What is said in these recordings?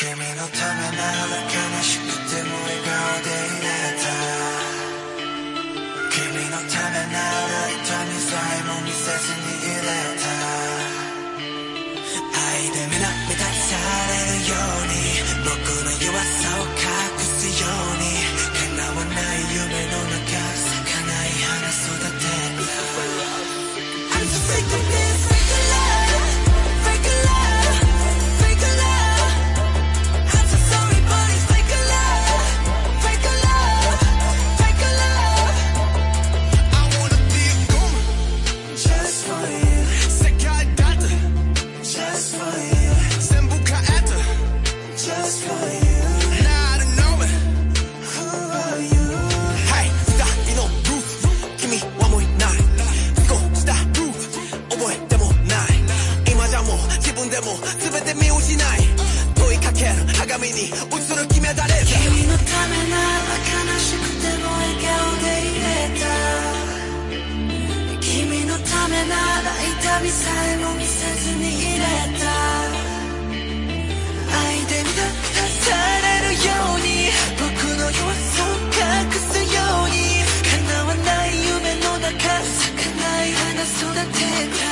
君のためなら悲しくても笑顔でいれた君のためなら痛みさえも見せずにいれた愛で目なめたされるように僕の弱さをに映る決めたレーザー君のためなら悲しくても笑顔でいれた。君のためなら痛みさえも見せずにいれた。愛で満たされるように僕の弱さを隠すように。叶わない夢の中咲かない花育てた。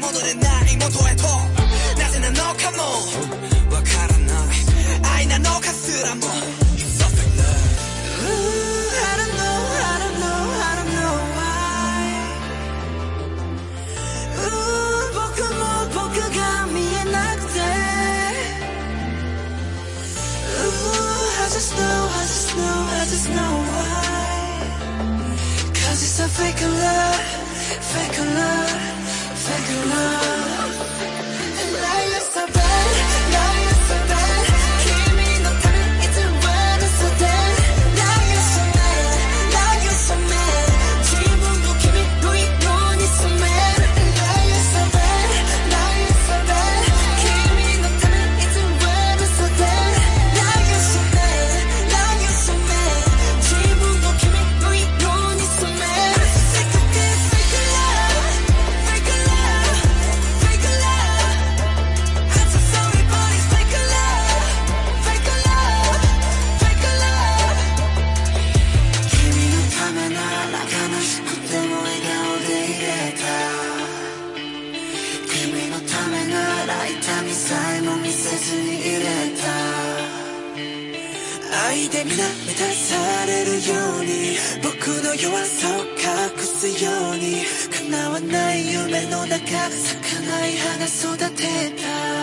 違いすでに戻れない元へとなぜなのかもわからない愛なのかすらも It's all fake love Ooh, I don't know, I don't know, I don't know why. Ooh, 僕も僕が見えなくて。Ooh, I just know, I just know, I just know why. Cause it's a fake love, fake love, second love. 愛で皆満たされるように僕の弱さを隠すように叶わない夢の中咲かない花育てた